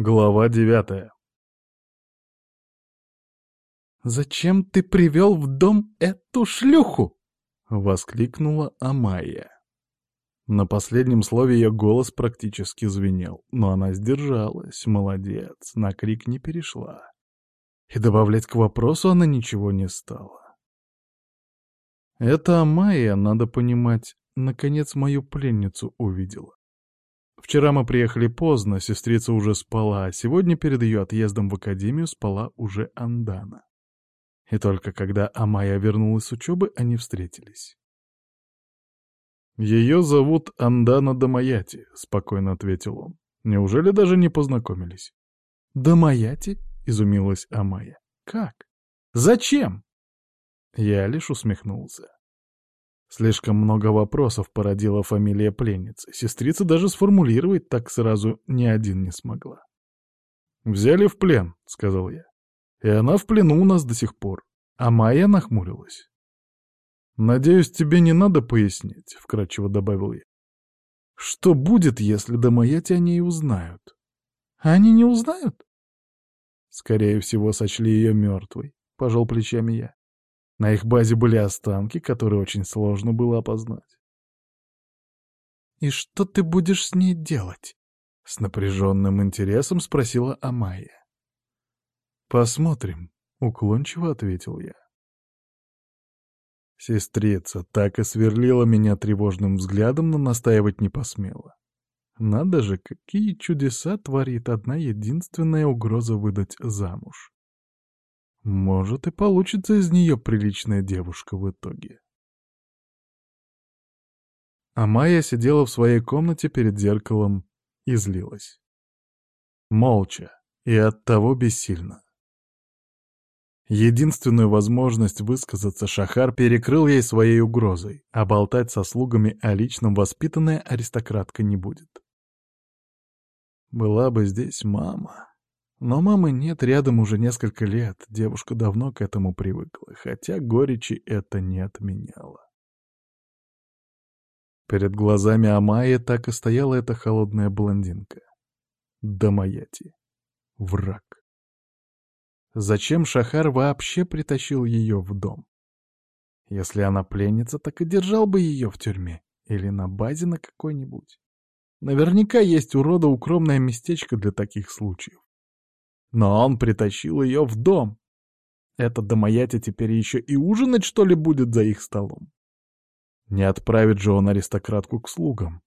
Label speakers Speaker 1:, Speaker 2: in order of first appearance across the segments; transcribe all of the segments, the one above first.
Speaker 1: Глава девятая
Speaker 2: «Зачем ты привел в дом эту шлюху?»
Speaker 1: — воскликнула Амайя. На последнем слове ее голос практически звенел, но она сдержалась, молодец, на крик не перешла. И добавлять к вопросу она ничего не стала. Это Амайя, надо понимать, наконец мою пленницу увидела. Вчера мы приехали поздно, сестрица уже спала, а сегодня перед ее отъездом в академию спала уже Андана. И только когда Амая вернулась с учебы, они встретились. «Ее зовут Андана Дамаяти», — спокойно ответил он. «Неужели даже не познакомились?»
Speaker 2: «Дамаяти?»
Speaker 1: — изумилась Амая.
Speaker 2: «Как? Зачем?»
Speaker 1: Я лишь усмехнулся. Слишком много вопросов породила фамилия пленницы. Сестрица даже сформулировать так сразу ни один не смогла. «Взяли в плен», — сказал я. «И она в плену у нас до сих пор». А Майя нахмурилась. «Надеюсь, тебе не надо пояснить», — вкратчиво добавил я. «Что будет, если домаяти о ней узнают?»
Speaker 2: «Они не узнают?»
Speaker 1: «Скорее всего, сочли ее мертвой», — пожал плечами я. На их базе были останки, которые очень сложно было опознать.
Speaker 2: «И что ты будешь с ней делать?» — с напряженным интересом спросила Амайя.
Speaker 1: «Посмотрим», — уклончиво ответил я. Сестрица так и сверлила меня тревожным взглядом, но настаивать не посмела. Надо же, какие чудеса творит одна единственная угроза выдать замуж. Может, и получится из нее приличная девушка в итоге. А Майя сидела в своей комнате перед зеркалом и злилась. Молча и оттого бессильно. Единственную возможность высказаться Шахар перекрыл ей своей угрозой, а болтать со слугами о личном воспитанная аристократка не будет. Была бы здесь мама. Но мамы нет рядом уже несколько лет, девушка давно к этому привыкла, хотя горечи это не отменяло. Перед глазами Амайи так и стояла эта холодная блондинка. Дамаяти. Враг. Зачем Шахар вообще притащил ее в дом? Если она пленница, так и держал бы ее в тюрьме или на базе на какой-нибудь. Наверняка есть у рода укромное местечко для таких случаев. Но он притащил ее в дом. Этот домоятя теперь еще и ужинать, что ли, будет за их столом? Не отправит же он аристократку к слугам.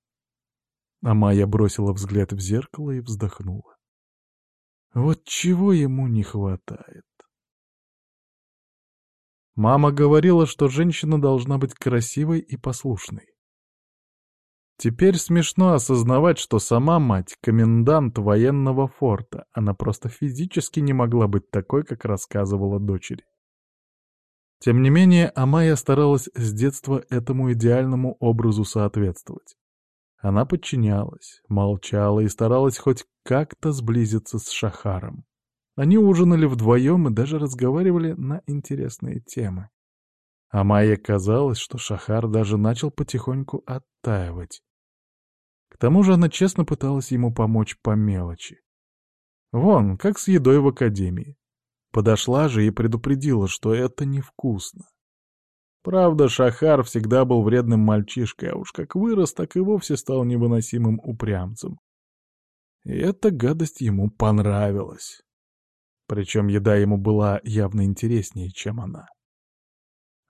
Speaker 1: А Майя бросила взгляд в зеркало и вздохнула. Вот чего ему не хватает. Мама говорила, что женщина должна быть красивой и послушной. Теперь смешно осознавать, что сама мать — комендант военного форта. Она просто физически не могла быть такой, как рассказывала дочери. Тем не менее, Амая старалась с детства этому идеальному образу соответствовать. Она подчинялась, молчала и старалась хоть как-то сблизиться с Шахаром. Они ужинали вдвоем и даже разговаривали на интересные темы. А Майе казалось, что Шахар даже начал потихоньку оттаивать. К тому же она честно пыталась ему помочь по мелочи. Вон, как с едой в академии. Подошла же и предупредила, что это невкусно. Правда, Шахар всегда был вредным мальчишкой, а уж как вырос, так и вовсе стал невыносимым упрямцем. И эта гадость ему понравилась. Причем еда ему была явно интереснее, чем она.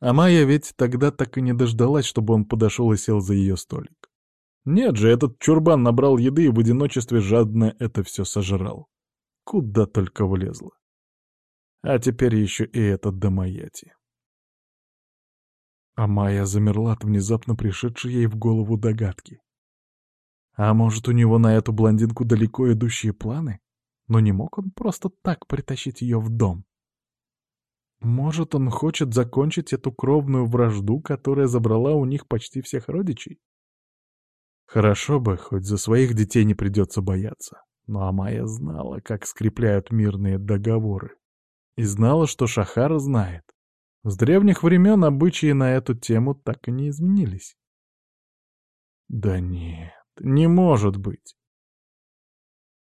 Speaker 1: А Майя ведь тогда так и не дождалась, чтобы он подошел и сел за ее столик. Нет же, этот чурбан набрал еды и в одиночестве жадно это все сожрал. Куда только влезло. А теперь еще и этот Дамаяти. А Майя замерла от внезапно пришедшей ей в голову догадки. А может, у него на эту блондинку далеко идущие планы? Но не мог он просто так притащить ее в дом? Может, он хочет закончить эту кровную вражду, которая забрала у них почти всех родичей? Хорошо бы, хоть за своих детей не придется бояться. Но Амая знала, как скрепляют мирные договоры. И знала, что Шахар знает. С древних времен обычаи на эту тему так и не изменились. Да нет, не может быть.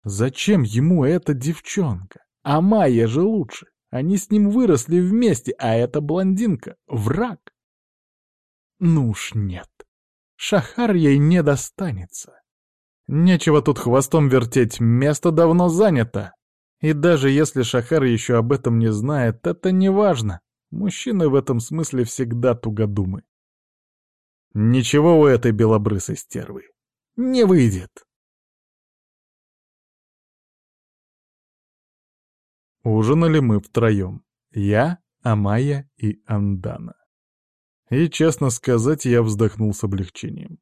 Speaker 1: Зачем ему эта девчонка? А Майя же лучше. Они с ним выросли вместе, а эта блондинка — враг. Ну уж нет. Шахар ей не достанется. Нечего тут хвостом вертеть, место давно занято. И даже если Шахар еще об этом не знает, это не важно. Мужчины в этом смысле всегда тугодумы. Ничего у этой белобрысой стервы не выйдет. Ужинали мы втроем. Я, Амая и Андана. И, честно сказать, я вздохнул с облегчением.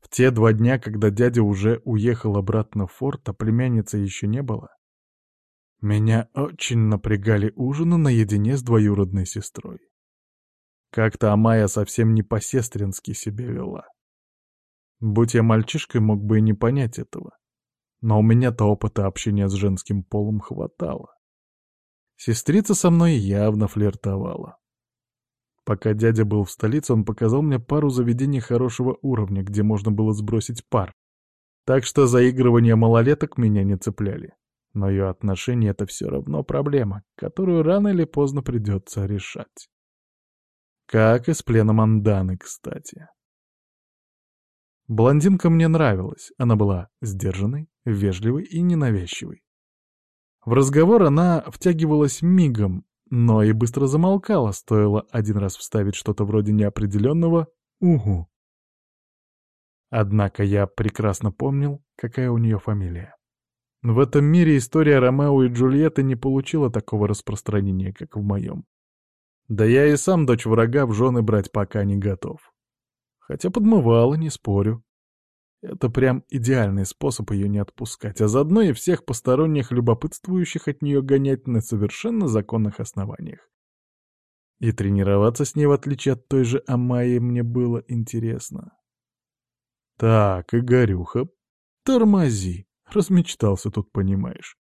Speaker 1: В те два дня, когда дядя уже уехал обратно в форт, а племянницы еще не было, меня очень напрягали ужины наедине с двоюродной сестрой. Как-то Амая совсем не по-сестрински себя вела. Будь я мальчишкой, мог бы и не понять этого. Но у меня-то опыта общения с женским полом хватало. Сестрица со мной явно флиртовала. Пока дядя был в столице, он показал мне пару заведений хорошего уровня, где можно было сбросить пар. Так что заигрывания малолеток меня не цепляли. Но ее отношения — это все равно проблема, которую рано или поздно придется решать. Как и с пленом Анданы, кстати. Блондинка мне нравилась, она была сдержанной, вежливой и ненавязчивой. В разговор она втягивалась мигом, но и быстро замолкала, стоило один раз вставить что-то вроде неопределенного «угу». Однако я прекрасно помнил, какая у нее фамилия. В этом мире история Ромео и Джульетты не получила такого распространения, как в моем. Да я и сам дочь врага в жены брать пока не готов. Хотя подмывала, не спорю. Это прям идеальный способ ее не отпускать, а заодно и всех посторонних любопытствующих от нее гонять на совершенно законных основаниях. И тренироваться с ней, в отличие от той же Амайи, мне было интересно. Так, Игорюха, тормози. Размечтался тут, понимаешь.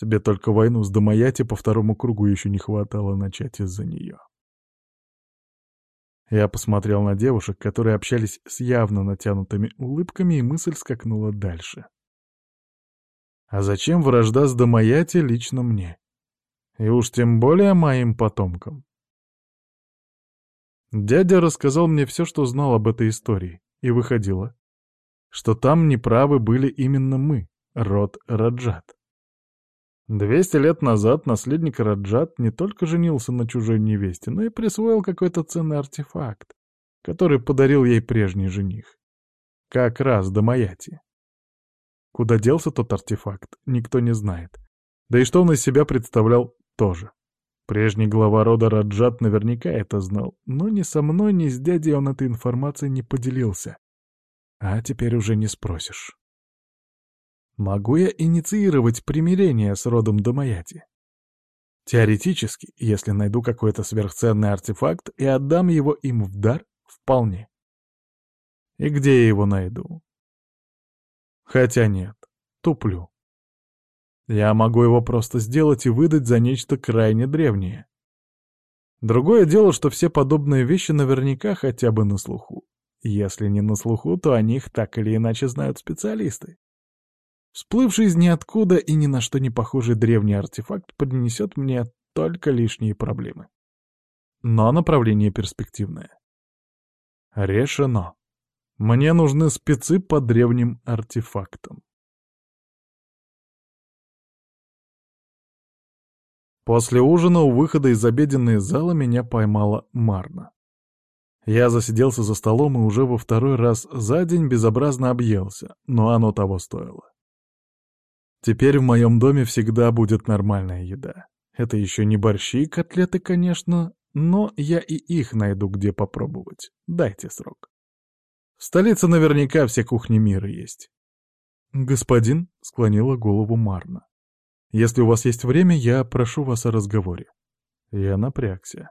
Speaker 1: Тебе только войну с Домаяти по второму кругу еще не хватало начать из-за нее. Я посмотрел на девушек, которые общались с явно натянутыми улыбками, и мысль скакнула дальше. А зачем вражда с Домаяти лично мне? И уж тем более моим потомкам. Дядя рассказал мне все, что знал об этой истории, и выходило, что там неправы были именно мы, род Раджат. Двести лет назад наследник Раджат не только женился на чужой невесте, но и присвоил какой-то ценный артефакт, который подарил ей прежний жених. Как раз до Маяти. Куда делся тот артефакт, никто не знает. Да и что он из себя представлял, тоже. Прежний глава рода Раджат наверняка это знал, но ни со мной, ни с дядей он этой информацией не поделился. А теперь уже не спросишь. Могу я инициировать примирение с родом Домаяти? Теоретически, если найду какой-то сверхценный артефакт и отдам его им в дар, вполне. И где я его найду? Хотя нет, туплю. Я могу его просто сделать и выдать за нечто крайне древнее. Другое дело, что все подобные вещи наверняка хотя бы на слуху. Если не на слуху, то о них так или иначе знают специалисты. Всплывший из ниоткуда и ни на что не похожий древний артефакт принесет мне только лишние проблемы. Но направление перспективное. Решено. Мне нужны спецы по древним артефактам. После ужина у выхода из обеденной зала меня поймала Марна. Я засиделся за столом и уже во второй раз за день безобразно объелся, но оно того стоило. Теперь в моем доме всегда будет нормальная еда. Это еще не борщи и котлеты, конечно, но я и их найду, где попробовать. Дайте срок. В столице наверняка все кухни мира есть. «Господин», — склонила голову Марна, — «если у вас есть время, я прошу вас о разговоре». Я напрягся.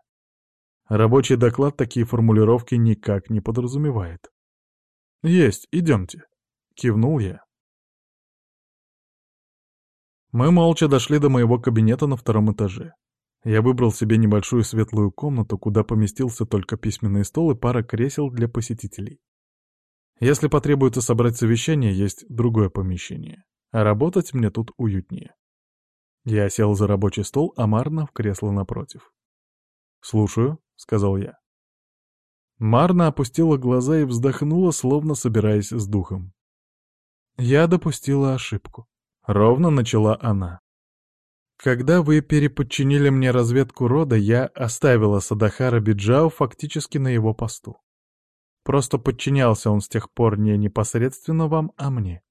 Speaker 1: Рабочий доклад такие формулировки никак не подразумевает. «Есть, идемте», — кивнул я. Мы молча дошли до моего кабинета на втором этаже. Я выбрал себе небольшую светлую комнату, куда поместился только письменный стол и пара кресел для посетителей. Если потребуется собрать совещание, есть другое помещение. А работать мне тут уютнее. Я сел за рабочий стол, а Марна в кресло напротив. «Слушаю», — сказал я. Марна опустила глаза и вздохнула, словно собираясь с духом. «Я допустила ошибку», — ровно начала она. «Когда вы переподчинили мне разведку рода, я оставила Садахара Биджау фактически на его посту. Просто подчинялся он с тех пор не непосредственно вам, а мне.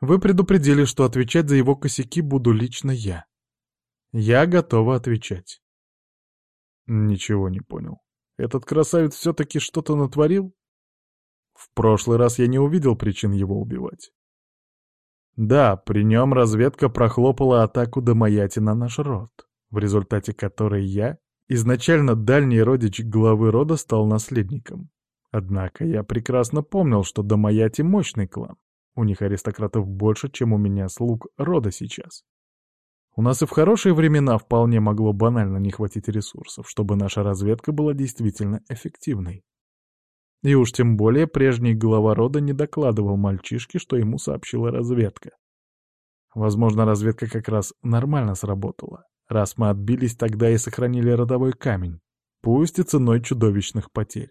Speaker 1: Вы предупредили, что отвечать за его косяки буду лично я. Я готова отвечать. Ничего не понял. Этот красавец все-таки что-то натворил? В прошлый раз я не увидел причин его убивать. Да, при нем разведка прохлопала атаку Домаяти на наш род, в результате которой я, изначально дальний родич главы рода, стал наследником. Однако я прекрасно помнил, что Домаяти мощный клан. У них аристократов больше, чем у меня слуг рода сейчас. У нас и в хорошие времена вполне могло банально не хватить ресурсов, чтобы наша разведка была действительно эффективной. И уж тем более прежний глава рода не докладывал мальчишке, что ему сообщила разведка. Возможно, разведка как раз нормально сработала, раз мы отбились тогда и сохранили родовой камень, пусть и ценой чудовищных потерь.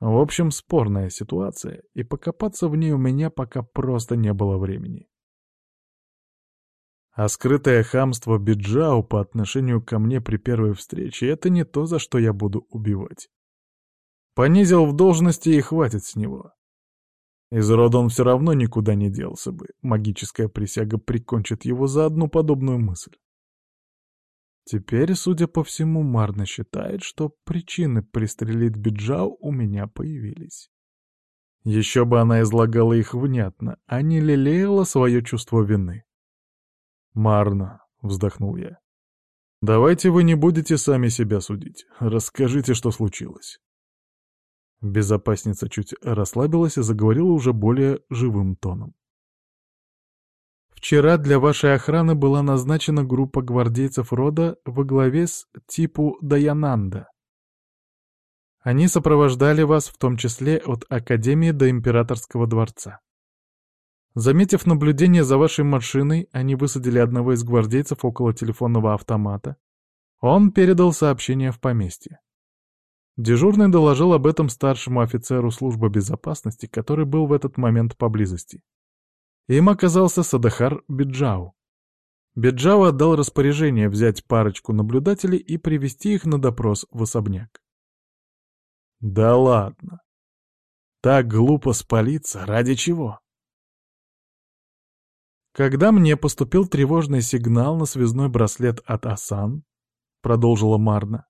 Speaker 1: В общем, спорная ситуация, и покопаться в ней у меня пока просто не было времени. А скрытое хамство Биджау по отношению ко мне при первой встрече — это не то, за что я буду убивать. Понизил в должности и хватит с него. Из рода он все равно никуда не делся бы. Магическая присяга прикончит его за одну подобную мысль. Теперь, судя по всему, Марна считает, что причины пристрелить Биджау у меня появились. Еще бы она излагала их внятно, а не лелеяла свое чувство вины. «Марно», — вздохнул я. «Давайте вы не будете сами себя судить. Расскажите, что случилось». Безопасница чуть расслабилась и заговорила уже более живым тоном. «Вчера для вашей охраны была назначена группа гвардейцев рода во главе с типу Даянанда. Они сопровождали вас в том числе от Академии до Императорского дворца. Заметив наблюдение за вашей машиной, они высадили одного из гвардейцев около телефонного автомата. Он передал сообщение в поместье. Дежурный доложил об этом старшему офицеру службы безопасности, который был в этот момент поблизости. Им оказался Садахар Биджау. Биджау отдал распоряжение взять парочку наблюдателей и привести их на допрос в особняк. Да ладно. Так глупо спалиться, ради чего? Когда мне поступил тревожный сигнал на связной браслет от Асан, продолжила Марна,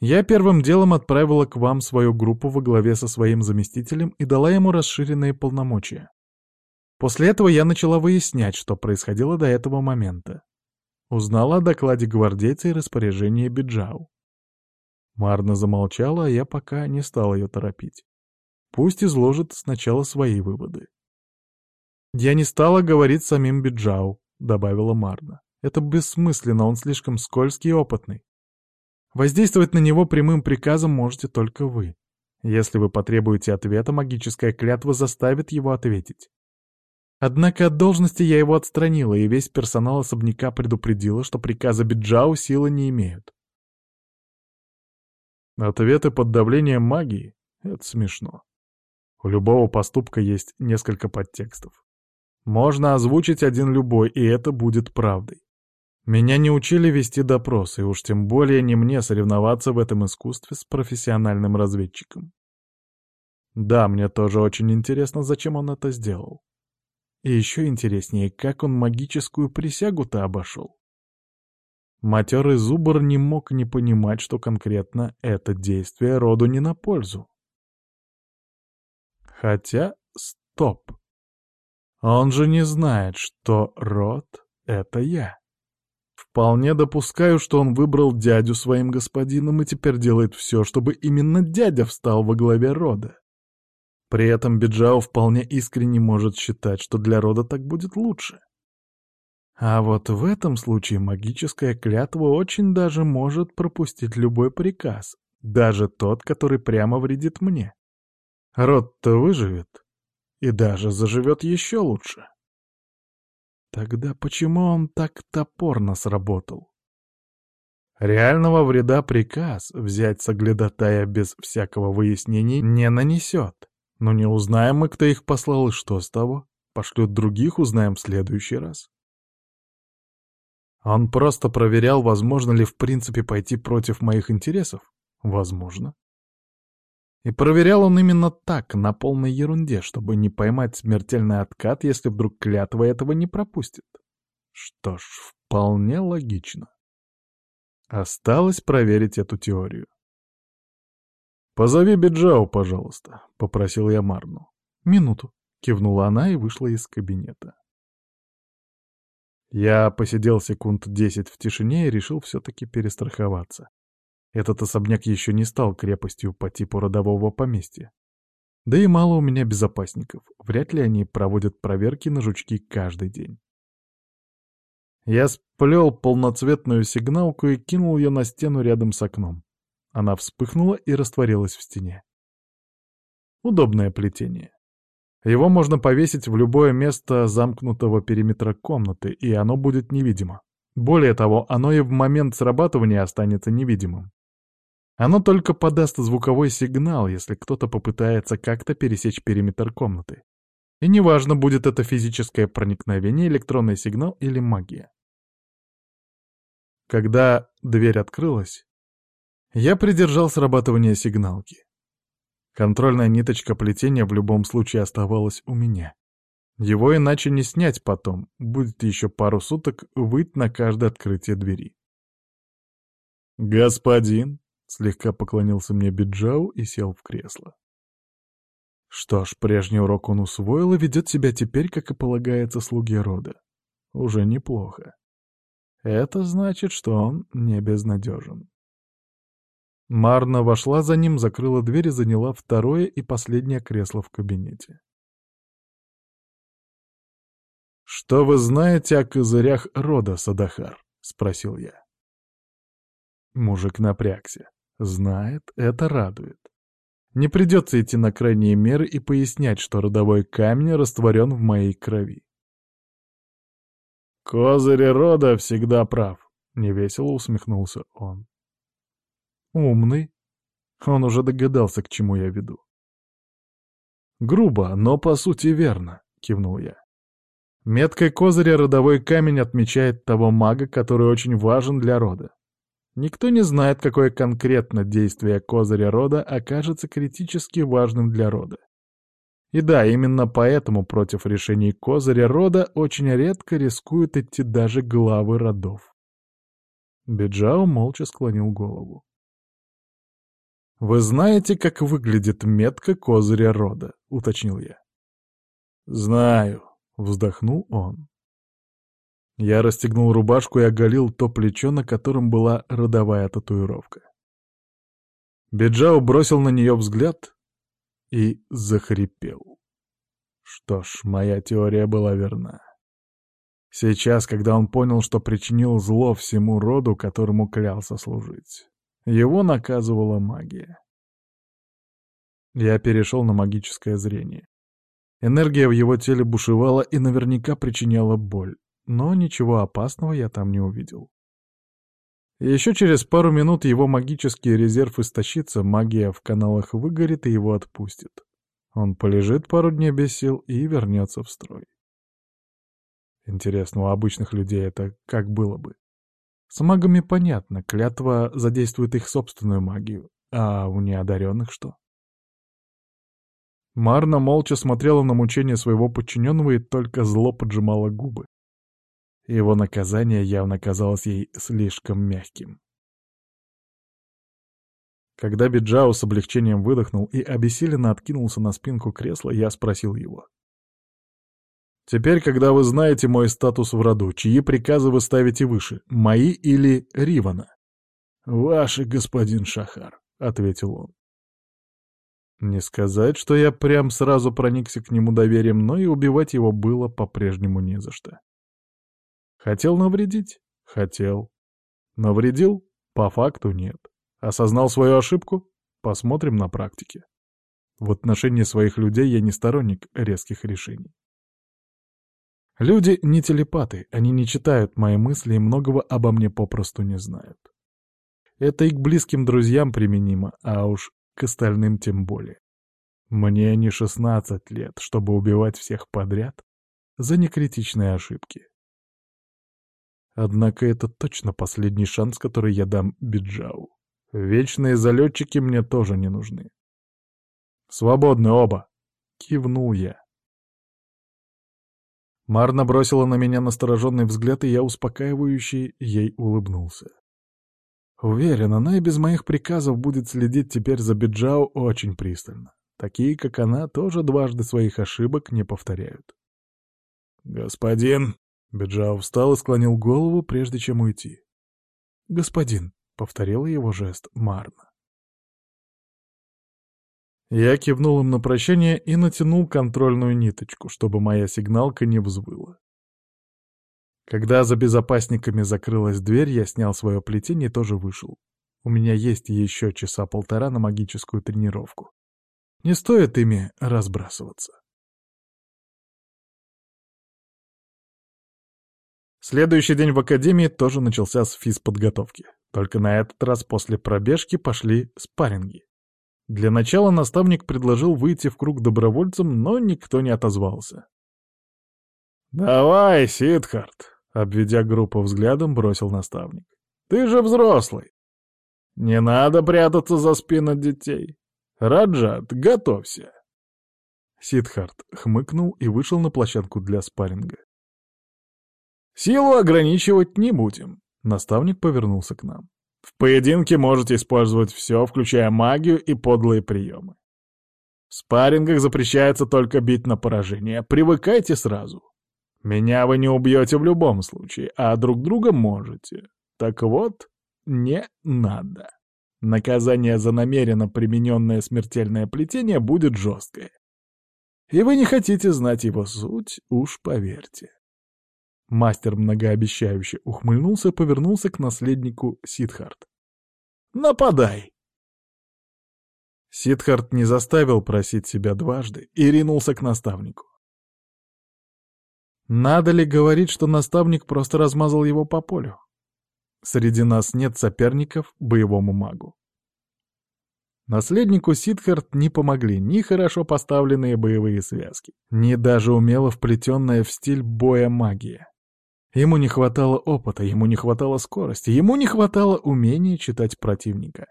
Speaker 1: я первым делом отправила к вам свою группу во главе со своим заместителем и дала ему расширенные полномочия. После этого я начала выяснять, что происходило до этого момента. Узнала о докладе гвардейца и распоряжении Биджау. Марна замолчала, а я пока не стал ее торопить. Пусть изложит сначала свои выводы. «Я не стала говорить самим Биджау», — добавила Марна. «Это бессмысленно, он слишком скользкий и опытный. Воздействовать на него прямым приказом можете только вы. Если вы потребуете ответа, магическая клятва заставит его ответить. Однако от должности я его отстранила, и весь персонал особняка предупредила, что приказа Биджау силы не имеют. Ответы под давлением магии — это смешно. У любого поступка есть несколько подтекстов. Можно озвучить один любой, и это будет правдой. Меня не учили вести допросы, и уж тем более не мне соревноваться в этом искусстве с профессиональным разведчиком. Да, мне тоже очень интересно, зачем он это сделал. И еще интереснее, как он магическую присягу-то обошел. Матерый зубр не мог не понимать, что конкретно это действие роду не на пользу. Хотя, стоп. Он же не знает, что род — это я. Вполне допускаю, что он выбрал дядю своим господином и теперь делает все, чтобы именно дядя встал во главе рода. При этом Биджао вполне искренне может считать, что для рода так будет лучше. А вот в этом случае магическая клятва очень даже может пропустить любой приказ, даже тот, который прямо вредит мне. Род-то выживет, и даже заживет еще лучше. Тогда почему он так топорно сработал? Реального вреда приказ взять соглядатая без всякого выяснений не нанесет. Но не узнаем мы, кто их послал и что с того. Пошлют других, узнаем в следующий раз. Он просто проверял, возможно ли в принципе пойти против моих интересов. Возможно. И проверял он именно так, на полной ерунде, чтобы не поймать смертельный откат, если вдруг клятва этого не пропустит. Что ж, вполне логично. Осталось проверить эту теорию. «Позови Биджау, пожалуйста», — попросил я Марну. «Минуту», — кивнула она и вышла из кабинета. Я посидел секунд десять в тишине и решил все-таки перестраховаться. Этот особняк еще не стал крепостью по типу родового поместья. Да и мало у меня безопасников, вряд ли они проводят проверки на жучки каждый день. Я сплел полноцветную сигналку и кинул ее на стену рядом с окном. Она вспыхнула и растворилась в стене. Удобное плетение. Его можно повесить в любое место замкнутого периметра комнаты, и оно будет невидимо. Более того, оно и в момент срабатывания останется невидимым. Оно только подаст звуковой сигнал, если кто-то попытается как-то пересечь периметр комнаты. И неважно, будет это физическое проникновение, электронный сигнал или магия. Когда дверь открылась, я придержал срабатывание сигналки. Контрольная ниточка плетения в любом случае оставалась у меня. Его иначе не снять потом, будет еще пару суток выть на каждое открытие двери. «Господин!» — слегка поклонился мне Биджау и сел в кресло. Что ж, прежний урок он усвоил и ведет себя теперь, как и полагается слуге рода. Уже неплохо. Это значит, что он не безнадежен. Марна вошла за ним, закрыла дверь и заняла второе и последнее кресло в кабинете. «Что вы знаете о козырях рода, Садахар?» — спросил я. Мужик напрягся. Знает, это радует. Не придется идти на крайние меры и пояснять, что родовой камень растворен в моей крови. «Козырь рода всегда прав», — невесело усмехнулся он. Умный. Он уже догадался, к чему я веду. «Грубо, но по сути верно», — кивнул я. Меткой козыря родовой камень отмечает того мага, который очень важен для рода. Никто не знает, какое конкретно действие козыря рода окажется критически важным для рода. И да, именно поэтому против решений козыря рода очень редко рискуют идти даже главы родов. Биджао молча склонил голову. «Вы знаете, как выглядит метка козыря рода?» — уточнил я. «Знаю», — вздохнул он. Я расстегнул рубашку и оголил то плечо, на котором была родовая татуировка. Биджао бросил на нее взгляд и захрипел. Что ж, моя теория была верна. Сейчас, когда он понял, что причинил зло всему роду, которому клялся служить. Его наказывала магия. Я перешел на магическое зрение. Энергия в его теле бушевала и наверняка причиняла боль, но ничего опасного я там не увидел. Еще через пару минут его магический резерв истощится, магия в каналах выгорит и его отпустит. Он полежит пару дней без сил и вернется в строй. Интересно, у обычных людей это как было бы? С магами понятно, клятва задействует их собственную магию, а у неодаренных что? Марна молча смотрела на мучение своего подчиненного и только зло поджимала губы. Его наказание явно казалось ей слишком мягким. Когда Биджао с облегчением выдохнул и обессиленно откинулся на спинку кресла, я спросил его. Теперь, когда вы знаете мой статус в роду, чьи приказы вы ставите выше, мои или Ривана? Ваши, господин Шахар, — ответил он. Не сказать, что я прям сразу проникся к нему доверием, но и убивать его было по-прежнему не за что. Хотел навредить? Хотел. Навредил? По факту нет. Осознал свою ошибку? Посмотрим на практике. В отношении своих людей я не сторонник резких решений. Люди не телепаты, они не читают мои мысли и многого обо мне попросту не знают. Это и к близким друзьям применимо, а уж к остальным тем более. Мне не 16 лет, чтобы убивать всех подряд за некритичные ошибки. Однако это точно последний шанс, который я дам Биджау. Вечные залетчики мне тоже не нужны. «Свободны оба!» — кивнул я. Марна бросила на меня настороженный взгляд, и я успокаивающе ей улыбнулся. Уверен, она и без моих приказов будет следить теперь за Биджао очень пристально. Такие, как она, тоже дважды своих ошибок не повторяют. «Господин!» — Биджао встал и склонил голову, прежде чем уйти. «Господин!» — повторила его жест Марна. Я кивнул им на прощание и натянул контрольную ниточку, чтобы моя сигналка не взвыла. Когда за безопасниками закрылась дверь, я снял свое плетение и тоже вышел. У меня есть еще часа полтора на магическую тренировку. Не стоит ими разбрасываться. Следующий день в академии тоже начался с физподготовки. Только на этот раз после пробежки пошли спарринги. Для начала наставник предложил выйти в круг добровольцам, но никто не отозвался. «Давай, Сидхарт!» — обведя группу взглядом, бросил наставник. «Ты же взрослый! Не надо прятаться за спину детей! Раджат, готовься!» Сидхарт хмыкнул и вышел на площадку для спарринга. «Силу ограничивать не будем», — наставник повернулся к нам. В поединке можете использовать все, включая магию и подлые приемы. В спаррингах запрещается только бить на поражение. Привыкайте сразу. Меня вы не убьете в любом случае, а друг друга можете. Так вот, не надо. Наказание за намеренно примененное смертельное плетение будет жесткое. И вы не хотите знать его суть, уж поверьте. Мастер многообещающе ухмыльнулся повернулся к наследнику Сидхарт. «Нападай!» Сидхарт не заставил просить себя дважды и ринулся к наставнику. Надо ли говорить, что наставник просто размазал его по полю? Среди нас нет соперников боевому магу. Наследнику Сидхарт не помогли ни хорошо поставленные боевые связки, ни даже умело вплетенная в стиль боя магия. Ему не хватало опыта, ему не хватало скорости, ему не хватало умения читать противника.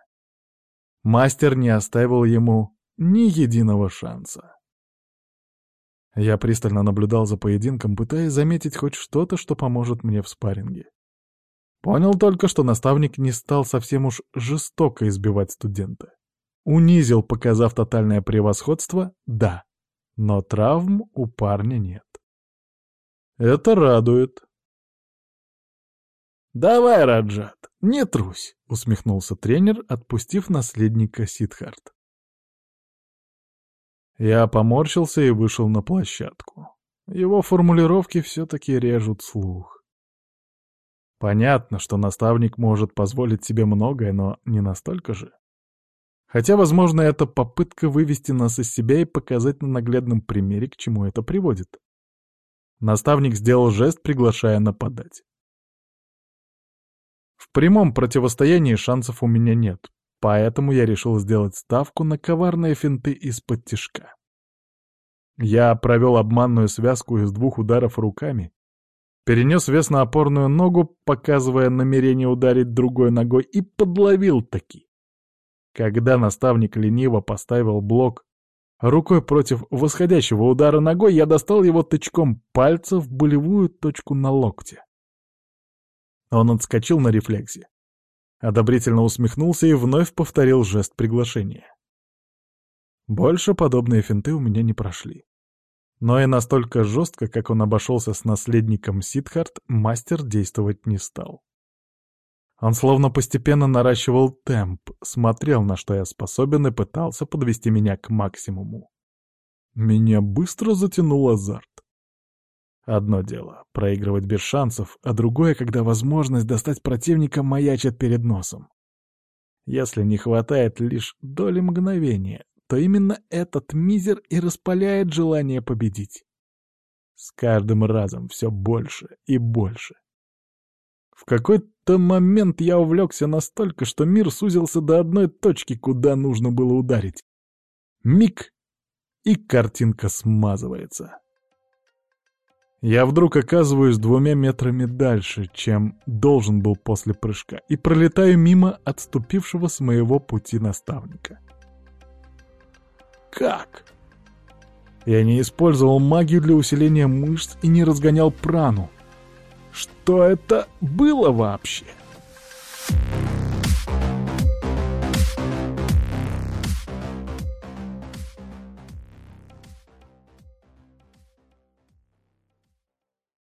Speaker 1: Мастер не оставил ему ни единого шанса. Я пристально наблюдал за поединком, пытаясь заметить хоть что-то, что поможет мне в спарринге. Понял только, что наставник не стал совсем уж жестоко избивать студента. Унизил, показав тотальное превосходство, да, но травм у парня нет. Это радует. «Давай, Раджат, не трусь», — усмехнулся тренер, отпустив наследника Сидхарт. Я поморщился и вышел на площадку. Его формулировки все-таки режут слух. Понятно, что наставник может позволить себе многое, но не настолько же. Хотя, возможно, это попытка вывести нас из себя и показать на наглядном примере, к чему это приводит. Наставник сделал жест, приглашая нападать. Прямом противостоянии шансов у меня нет, поэтому я решил сделать ставку на коварные финты из-под тишка. Я провел обманную связку из двух ударов руками, перенес вес на опорную ногу, показывая намерение ударить другой ногой, и подловил таки. Когда наставник лениво поставил блок рукой против восходящего удара ногой, я достал его тычком пальца в болевую точку на локте. Он отскочил на рефлексе. Одобрительно усмехнулся и вновь повторил жест приглашения. Больше подобные финты у меня не прошли. Но и настолько жестко, как он обошелся с наследником Сидхарт, мастер действовать не стал. Он словно постепенно наращивал темп, смотрел, на что я способен, и пытался подвести меня к максимуму. Меня быстро затянул азарт. Одно дело — проигрывать без шансов, а другое, когда возможность достать противника маячит перед носом. Если не хватает лишь доли мгновения, что именно этот мизер и распаляет желание победить. С каждым разом все больше и больше. В какой-то момент я увлекся настолько, что мир сузился до одной точки, куда нужно было ударить. Миг, и картинка смазывается. Я вдруг оказываюсь двумя метрами дальше, чем должен был после прыжка, и пролетаю мимо отступившего с моего пути наставника. Как? Я не использовал магию для усиления мышц и не разгонял прану. Что это было вообще? Thank